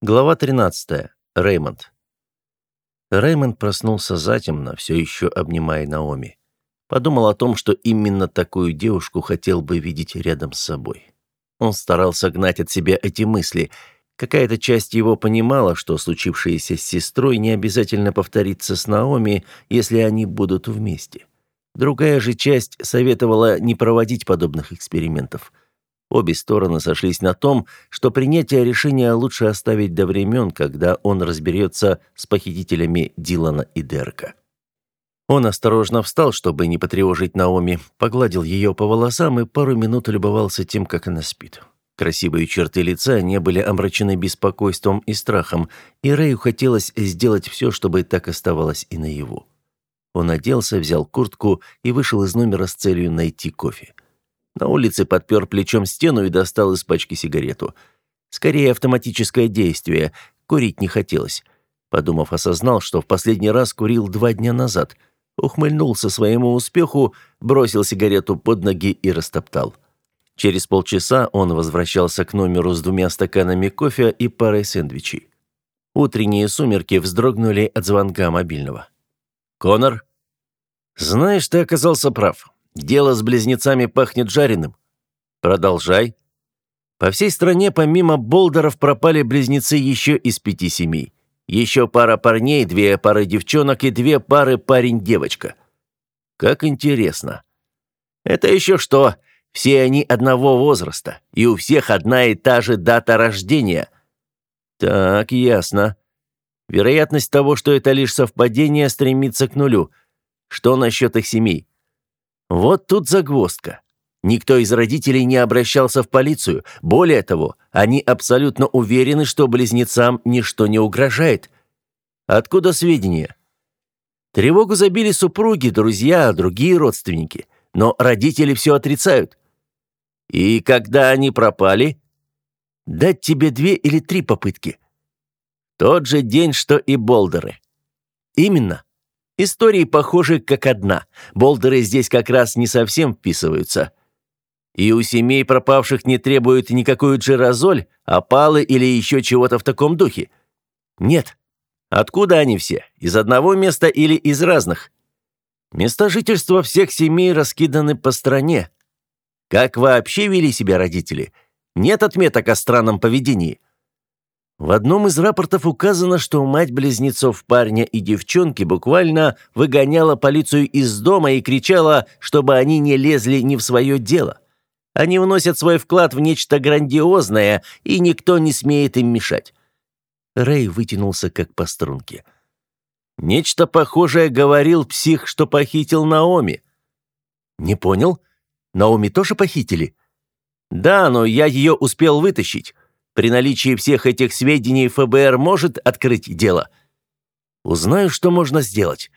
Глава 13. Реймонд. Реймонд проснулся затемно, все еще обнимая Наоми. Подумал о том, что именно такую девушку хотел бы видеть рядом с собой. Он старался гнать от себя эти мысли. Какая-то часть его понимала, что случившееся с сестрой не обязательно повторится с Наоми, если они будут вместе. Другая же часть советовала не проводить подобных экспериментов – Обе стороны сошлись на том, что принятие решения лучше оставить до времен, когда он разберется с похитителями Дилана и Дерка. Он осторожно встал, чтобы не потревожить Наоми, погладил ее по волосам и пару минут любовался тем, как она спит. Красивые черты лица не были омрачены беспокойством и страхом, и Рэю хотелось сделать все, чтобы так оставалось и наяву. Он оделся, взял куртку и вышел из номера с целью найти кофе. На улице подпер плечом стену и достал из пачки сигарету. Скорее автоматическое действие. Курить не хотелось. Подумав, осознал, что в последний раз курил два дня назад. Ухмыльнулся своему успеху, бросил сигарету под ноги и растоптал. Через полчаса он возвращался к номеру с двумя стаканами кофе и парой сэндвичей. Утренние сумерки вздрогнули от звонка мобильного. «Конор?» «Знаешь, ты оказался прав. Дело с близнецами пахнет жареным. Продолжай. По всей стране помимо Болдеров пропали близнецы еще из пяти семей. Еще пара парней, две пары девчонок и две пары парень-девочка. Как интересно. Это еще что? Все они одного возраста, и у всех одна и та же дата рождения. Так, ясно. Вероятность того, что это лишь совпадение, стремится к нулю. Что насчет их семей? Вот тут загвоздка. Никто из родителей не обращался в полицию. Более того, они абсолютно уверены, что близнецам ничто не угрожает. Откуда сведения? Тревогу забили супруги, друзья, другие родственники. Но родители все отрицают. И когда они пропали? Дать тебе две или три попытки. Тот же день, что и Болдеры. Именно. Истории похожи как одна. Болдеры здесь как раз не совсем вписываются. И у семей пропавших не требуют никакую джерозоль, опалы или еще чего-то в таком духе. Нет. Откуда они все? Из одного места или из разных? Места жительства всех семей раскиданы по стране. Как вообще вели себя родители? Нет отметок о странном поведении. В одном из рапортов указано, что мать близнецов парня и девчонки буквально выгоняла полицию из дома и кричала, чтобы они не лезли не в свое дело. Они вносят свой вклад в нечто грандиозное, и никто не смеет им мешать. Рэй вытянулся как по струнке. Нечто похожее говорил псих, что похитил Наоми. Не понял? Наоми тоже похитили? Да, но я ее успел вытащить. При наличии всех этих сведений ФБР может открыть дело. Узнаю, что можно сделать.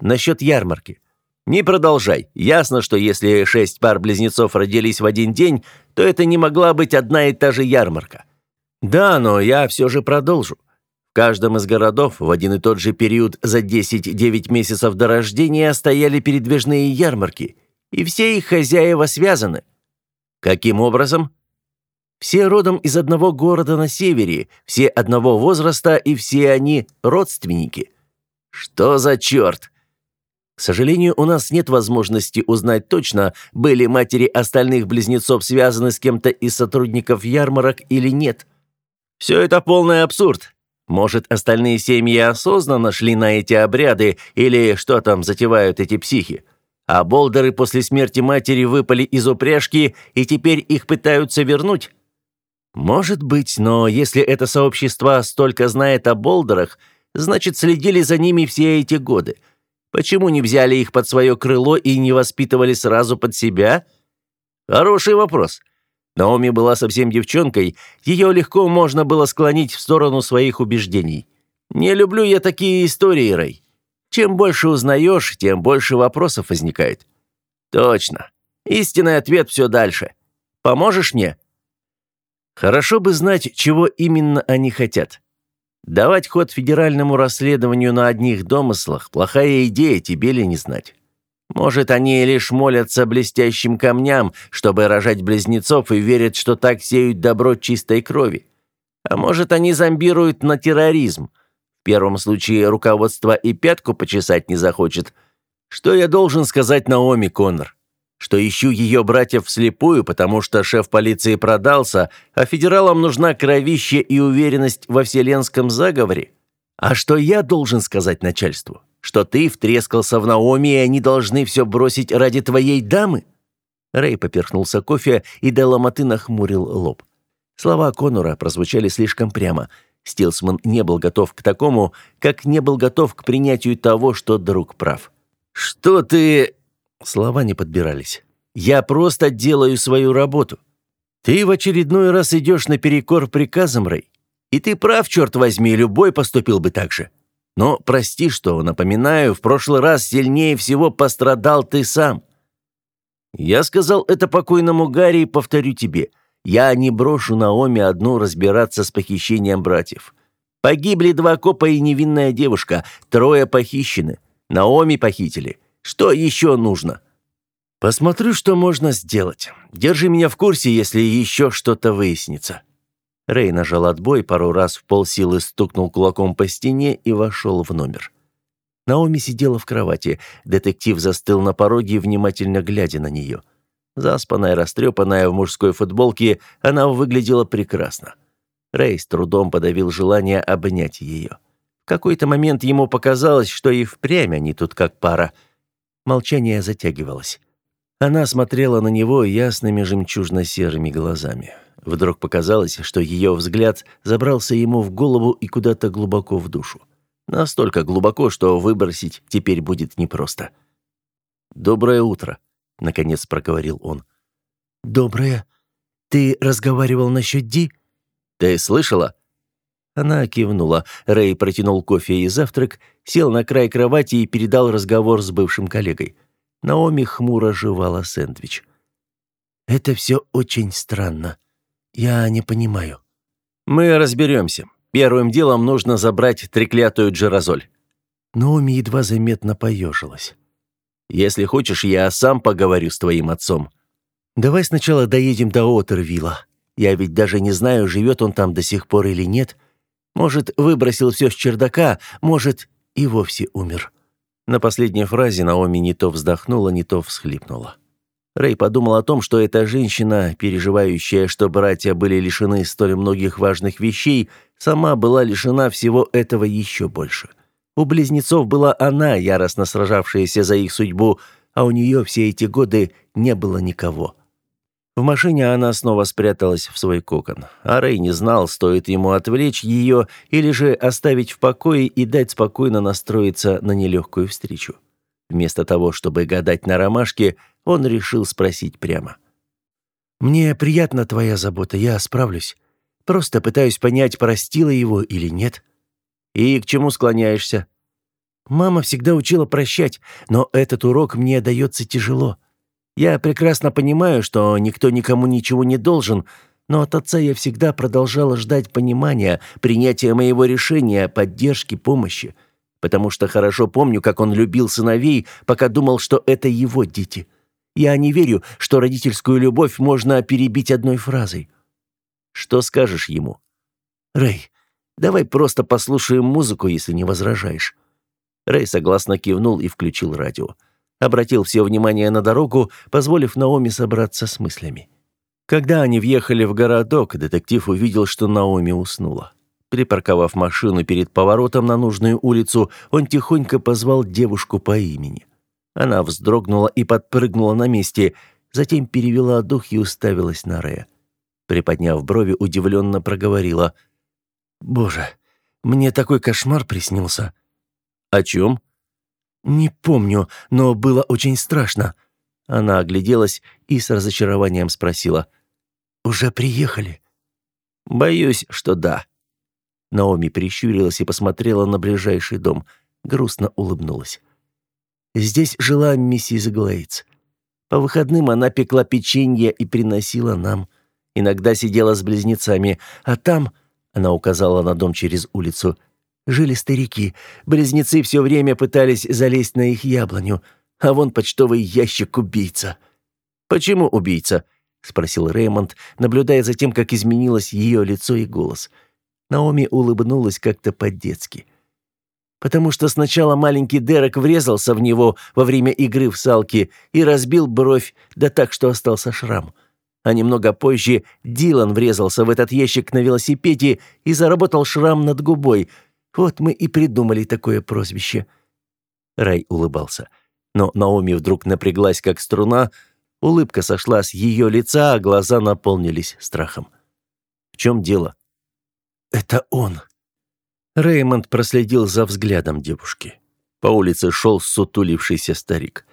Насчет ярмарки. Не продолжай. Ясно, что если шесть пар близнецов родились в один день, то это не могла быть одна и та же ярмарка. Да, но я все же продолжу. В каждом из городов в один и тот же период за 10-9 месяцев до рождения стояли передвижные ярмарки, и все их хозяева связаны. Каким образом? Все родом из одного города на севере, все одного возраста и все они родственники. Что за черт? К сожалению, у нас нет возможности узнать точно, были матери остальных близнецов связаны с кем-то из сотрудников ярмарок или нет. Все это полный абсурд. Может, остальные семьи осознанно шли на эти обряды или что там затевают эти психи? А болдеры после смерти матери выпали из упряжки и теперь их пытаются вернуть? Может быть, но если это сообщество столько знает о болдерах, значит, следили за ними все эти годы. Почему не взяли их под свое крыло и не воспитывали сразу под себя? Хороший вопрос. Наоми была совсем девчонкой, ее легко можно было склонить в сторону своих убеждений. Не люблю я такие истории, Рэй. Чем больше узнаешь, тем больше вопросов возникает. Точно. Истинный ответ все дальше. Поможешь мне? Хорошо бы знать, чего именно они хотят. Давать ход федеральному расследованию на одних домыслах – плохая идея, тебе ли не знать. Может, они лишь молятся блестящим камням, чтобы рожать близнецов и верят, что так сеют добро чистой крови. А может, они зомбируют на терроризм? В первом случае руководство и пятку почесать не захочет. Что я должен сказать Наоми, Коннор? Что ищу ее братьев вслепую, потому что шеф полиции продался, а федералам нужна кровище и уверенность во вселенском заговоре? А что я должен сказать начальству? Что ты втрескался в Наоми, и они должны все бросить ради твоей дамы?» Рэй поперхнулся кофе, и до ломоты нахмурил лоб. Слова Конора прозвучали слишком прямо. Стилсман не был готов к такому, как не был готов к принятию того, что друг прав. «Что ты...» Слова не подбирались. «Я просто делаю свою работу. Ты в очередной раз идешь наперекор приказам, Рэй. И ты прав, черт возьми, любой поступил бы так же. Но прости, что напоминаю, в прошлый раз сильнее всего пострадал ты сам. Я сказал это покойному Гарри и повторю тебе. Я не брошу Наоми одну разбираться с похищением братьев. Погибли два копа и невинная девушка, трое похищены. Наоми похитили. Что еще нужно? Посмотрю, что можно сделать. Держи меня в курсе, если еще что-то выяснится. Рэй нажал отбой, пару раз в полсилы стукнул кулаком по стене и вошел в номер. Наоми сидела в кровати. Детектив застыл на пороге, внимательно глядя на нее. Заспанная, растрепанная в мужской футболке, она выглядела прекрасно. Рэй с трудом подавил желание обнять ее. В какой-то момент ему показалось, что и впрямь они тут как пара. Молчание затягивалось. Она смотрела на него ясными жемчужно-серыми глазами. Вдруг показалось, что ее взгляд забрался ему в голову и куда-то глубоко в душу. Настолько глубоко, что выбросить теперь будет непросто. «Доброе утро», — наконец проговорил он. «Доброе. Ты разговаривал насчет Ди?» «Ты слышала?» Она кивнула. Рэй протянул кофе и завтрак, сел на край кровати и передал разговор с бывшим коллегой. Наоми хмуро жевала сэндвич. «Это все очень странно», «Я не понимаю». «Мы разберемся. Первым делом нужно забрать треклятую джерозоль». Наоми едва заметно поежилась. «Если хочешь, я сам поговорю с твоим отцом». «Давай сначала доедем до Отервилла. Я ведь даже не знаю, живет он там до сих пор или нет. Может, выбросил все с чердака, может, и вовсе умер». На последней фразе Наоми не то вздохнула, не то всхлипнула. Рэй подумал о том, что эта женщина, переживающая, что братья были лишены столь многих важных вещей, сама была лишена всего этого еще больше. У близнецов была она, яростно сражавшаяся за их судьбу, а у нее все эти годы не было никого. В машине она снова спряталась в свой кокон, а Рэй не знал, стоит ему отвлечь ее или же оставить в покое и дать спокойно настроиться на нелегкую встречу. Вместо того, чтобы гадать на ромашке, он решил спросить прямо. «Мне приятна твоя забота, я справлюсь. Просто пытаюсь понять, простила его или нет». «И к чему склоняешься?» «Мама всегда учила прощать, но этот урок мне дается тяжело. Я прекрасно понимаю, что никто никому ничего не должен, но от отца я всегда продолжала ждать понимания, принятия моего решения, поддержки, помощи, потому что хорошо помню, как он любил сыновей, пока думал, что это его дети». Я не верю, что родительскую любовь можно перебить одной фразой. Что скажешь ему? Рэй, давай просто послушаем музыку, если не возражаешь. Рэй согласно кивнул и включил радио. Обратил все внимание на дорогу, позволив Наоми собраться с мыслями. Когда они въехали в городок, детектив увидел, что Наоми уснула. Припарковав машину перед поворотом на нужную улицу, он тихонько позвал девушку по имени. Она вздрогнула и подпрыгнула на месте, затем перевела дух и уставилась на Рея. Приподняв брови, удивленно проговорила. «Боже, мне такой кошмар приснился». «О чем?» «Не помню, но было очень страшно». Она огляделась и с разочарованием спросила. «Уже приехали?» «Боюсь, что да». Наоми прищурилась и посмотрела на ближайший дом, грустно улыбнулась. Здесь жила миссис Глейдс. По выходным она пекла печенье и приносила нам. Иногда сидела с близнецами, а там, она указала на дом через улицу, жили старики. Близнецы все время пытались залезть на их яблоню, а вон почтовый ящик убийца. Почему убийца? спросил Реймонд, наблюдая за тем, как изменилось ее лицо и голос. Наоми улыбнулась как-то по-детски. Потому что сначала маленький Дерек врезался в него во время игры в салки и разбил бровь, да так, что остался шрам. А немного позже Дилан врезался в этот ящик на велосипеде и заработал шрам над губой. Вот мы и придумали такое прозвище. Рай улыбался. Но Наоми вдруг напряглась, как струна, улыбка сошла с ее лица, а глаза наполнились страхом. «В чем дело?» «Это он!» Реймонд проследил за взглядом девушки. По улице шел сутулившийся старик.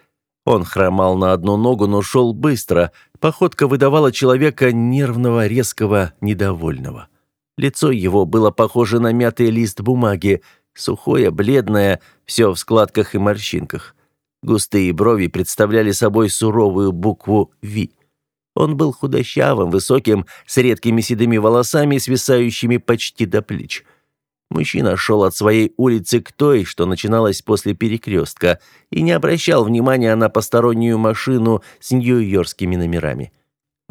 Он хромал на одну ногу, но шел быстро. Походка выдавала человека нервного, резкого, недовольного. Лицо его было похоже на мятый лист бумаги, сухое, бледное, все в складках и морщинках. Густые брови представляли собой суровую букву «Ви». Он был худощавым, высоким, с редкими седыми волосами, свисающими почти до плеч. Мужчина шел от своей улицы к той, что начиналась после перекрестка, и не обращал внимания на постороннюю машину с нью-йоркскими номерами.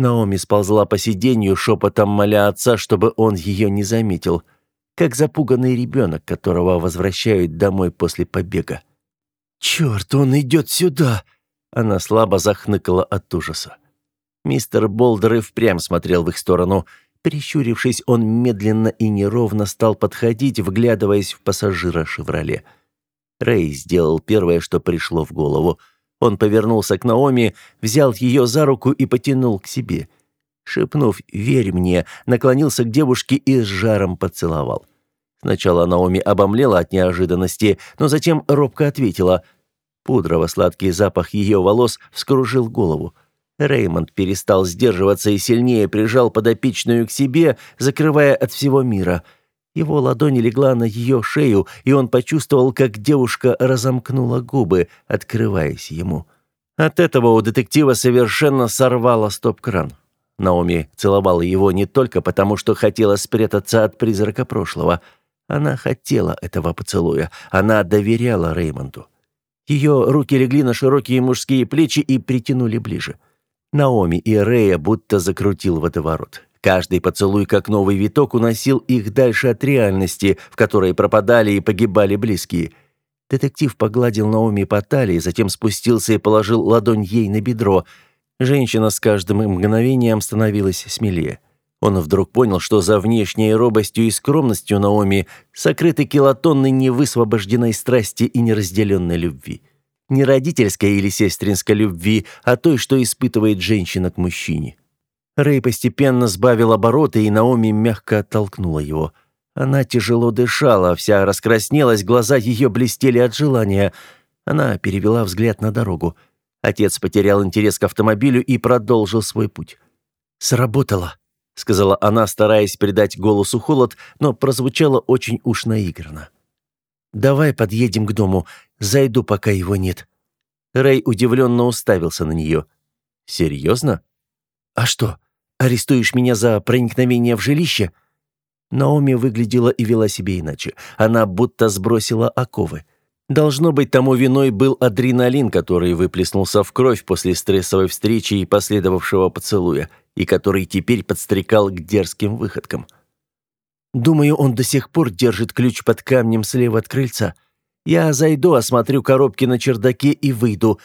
Наоми сползла по сиденью, шепотом моля отца, чтобы он ее не заметил, как запуганный ребенок, которого возвращают домой после побега. «Черт, он идет сюда!» Она слабо захныкала от ужаса. Мистер Болдер и впрямь смотрел в их сторону. Прищурившись, он медленно и неровно стал подходить, вглядываясь в пассажира «Шевроле». Рэй сделал первое, что пришло в голову. Он повернулся к Наоми, взял ее за руку и потянул к себе. Шепнув «Верь мне», наклонился к девушке и с жаром поцеловал. Сначала Наоми обомлела от неожиданности, но затем робко ответила. Пудрово-сладкий запах ее волос вскружил голову. Реймонд перестал сдерживаться и сильнее прижал подопечную к себе, закрывая от всего мира. Его ладонь легла на ее шею, и он почувствовал, как девушка разомкнула губы, открываясь ему. От этого у детектива совершенно сорвало стоп-кран. Наоми целовала его не только потому, что хотела спрятаться от призрака прошлого. Она хотела этого поцелуя. Она доверяла Реймонду. Ее руки легли на широкие мужские плечи и притянули ближе. — Наоми и Рея будто закрутил водоворот. Каждый поцелуй, как новый виток, уносил их дальше от реальности, в которой пропадали и погибали близкие. Детектив погладил Наоми по талии, затем спустился и положил ладонь ей на бедро. Женщина с каждым мгновением становилась смелее. Он вдруг понял, что за внешней робостью и скромностью Наоми сокрыты килотонны невысвобожденной страсти и неразделенной любви не родительской или сестринской любви, а той, что испытывает женщина к мужчине. Рэй постепенно сбавил обороты, и Наоми мягко оттолкнула его. Она тяжело дышала, вся раскраснелась, глаза ее блестели от желания. Она перевела взгляд на дорогу. Отец потерял интерес к автомобилю и продолжил свой путь. «Сработало», — сказала она, стараясь придать голосу холод, но прозвучало очень уж наигранно. «Давай подъедем к дому. Зайду, пока его нет». Рэй удивленно уставился на нее. «Серьезно? А что, арестуешь меня за проникновение в жилище?» Наоми выглядела и вела себя иначе. Она будто сбросила оковы. Должно быть, тому виной был адреналин, который выплеснулся в кровь после стрессовой встречи и последовавшего поцелуя, и который теперь подстрекал к дерзким выходкам. Думаю, он до сих пор держит ключ под камнем слева от крыльца. Я зайду, осмотрю коробки на чердаке и выйду.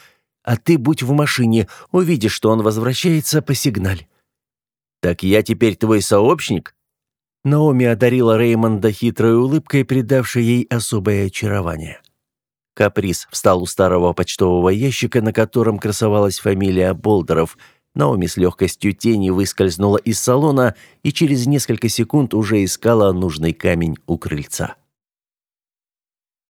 А ты будь в машине, увидишь, что он возвращается, по сигналь. Так я теперь твой сообщник? Наоми одарила Реймонда хитрой улыбкой, придавшей ей особое очарование. Каприз встал у старого почтового ящика, на котором красовалась фамилия Болдеров – Наоми с легкостью тени выскользнула из салона и через несколько секунд уже искала нужный камень у крыльца.